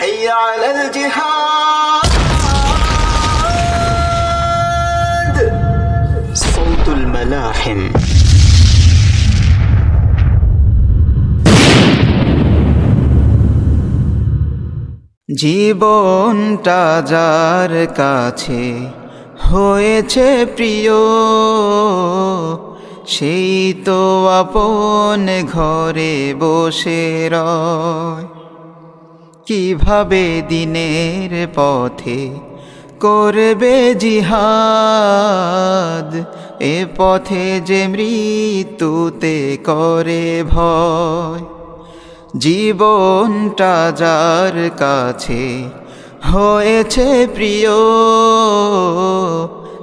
حي على الجهاد صوت الملاحم জীবনটা যার কাছে হয়েছে প্রিয় সেই তো আপন ঘরে বসে রয় কীভাবে দিনের পথে করবে জিহাদ? এ পথে যে মৃত্যুতে করে ভয়, জীবনটা যার কাছে হয়েছে প্রিয়,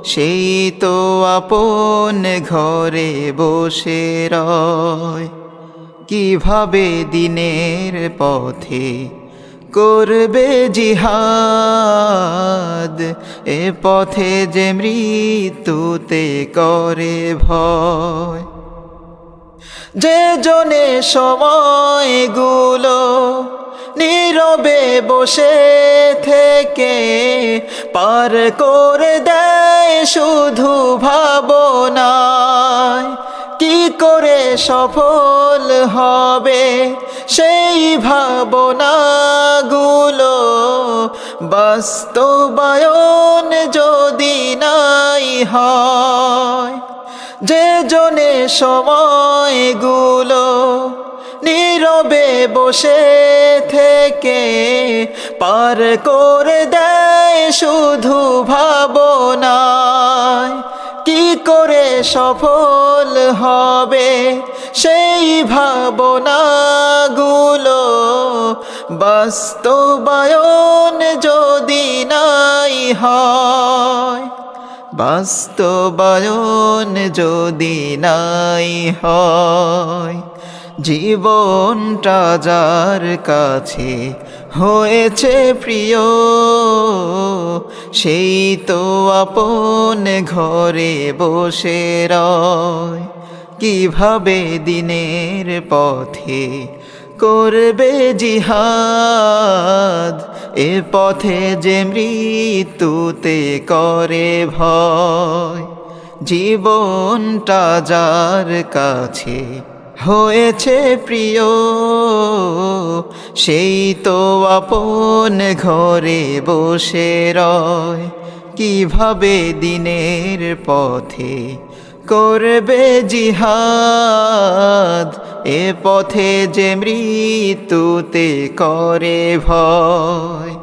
সেই তো আপন ঘরে বসে রয়। কীভাবে দিনের পথে করবে জিহাদ, এ পথে যে মৃত্যুতে করে ভয়। যে জনে সময়গুলো নীরবে বসে থেকে পার করে দেয় শুধু ভাবনায়, কি করে সফল হবে সেই ভাবনাগুলো বাস্তবায়ন যদি নাই হয়, যে জনে সময়গুলো নীরবে বসে থেকে পার করে দেয় শুধু ভাবনায়, কি করে সফল হবে সেই ভাবনাগুলো বাস্তবায়ন যদি নাই হয়, বাস্তবায়ন যদি নাই হয়, জীবনটা যার কাছে হয়েছে প্রিয়, সেই তো আপন ঘরে বসে রয়। কীভাবে দিনের পথে করবে জিহাদ, এ পথে যে মৃত্যুতে করে ভয়। জীবনটা যার কাছে হয়েছে প্রিয়, সেই তো আপন ঘরে বসে রয়। কীভাবে দিনের পথে করবে জিহাদ এ পথে যে মৃত্যুতে করে ভয়।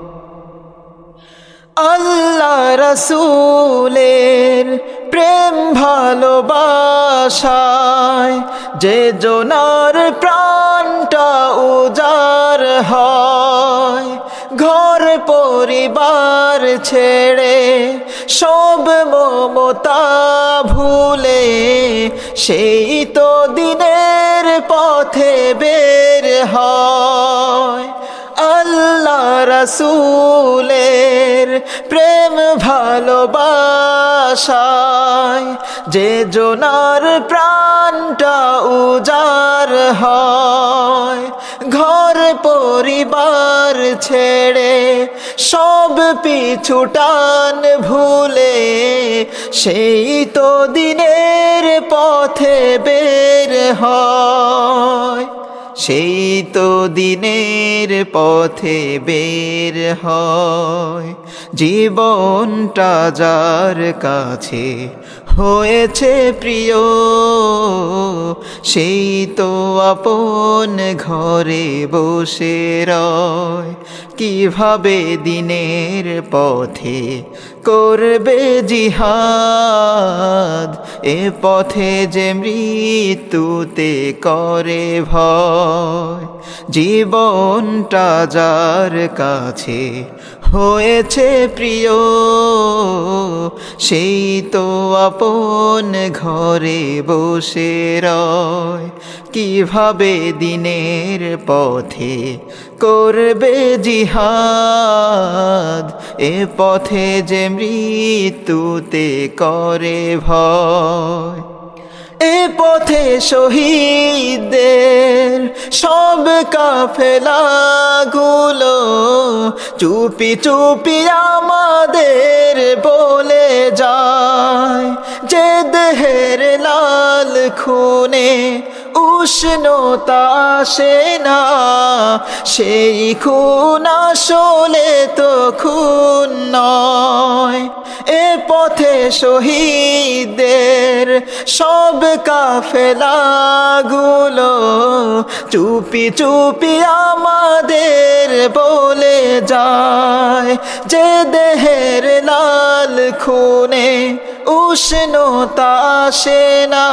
আল্লাহ রসুলের প্রেম ভালোবাসায় যে জোনার প্রাণটা উজার হয়, ঘর পরিবার ছেড়ে সব মমতা ভুলে সেই তো দিনের পথে বের হয়। আল্লাহ রসুলের প্রেম ভালোবাসায় যে জোনার প্রাণটা উজার হয়। ঘর পরিবার ছেড়ে সব পিছুটান ভুলে, সেই তো দিনের পথে বের হয়, সেই তো দিনের পথে বের হয়। জীবনটা যার কাছে হয়েছে প্রিয়, সেই তো আপন ঘরে বসে রয়। কীভাবে দিনের পথে করবে জিহাদ? এ পথে যে মৃত্যুতে করে ভয়। জীবনটা যার কাছে হয়েছে প্রিয়, সেই তো আপন ঘরে বসে রয়। কীভাবে দিনের পথে করবে জিহাদ? এ পথে যে মৃত্যুতে করে ভয়। এ পথে শহীদদের সব কাফেলাগুলো চুপি চুপি আমাদের বলে যায় যে দেহের লাল খুনে উষ্ণতা আসে না, সেই খুন আসলে তো খুন নয়। এ পথে শহীদদের সব কাফেলাগুলো চুপি চুপি আমাদের বলে যায়, যে দেহের লাল খুনে উষ্ণতা আসে না।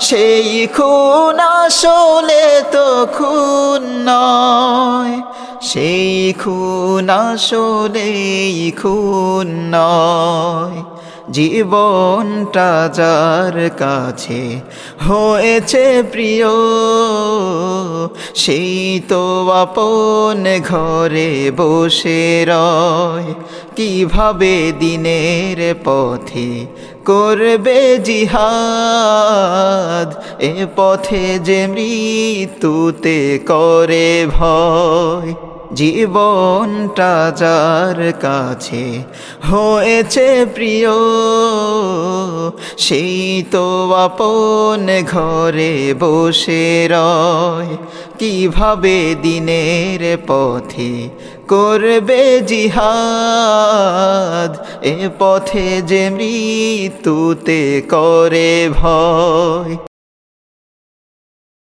সেই খুন আসলে তো খুন নয়। সেই খুন আসলেই খুন নয়। জীবনটা যার কাছে হয়েছে প্রিয়, সেই তো আপন ঘরে বসে রয়। কীভাবে দিনের পথে করবে জিহাদ? এ পথে যে মৃত্যুতে করে ভয়। জীবনটা যার কাছে হয়েছে প্রিয়, সেই তো আপন ঘরে বসে রয়। কীভাবে দিনের পথে করবে জিহাদ? এ পথে যে মৃত্যুতে করে ভয়।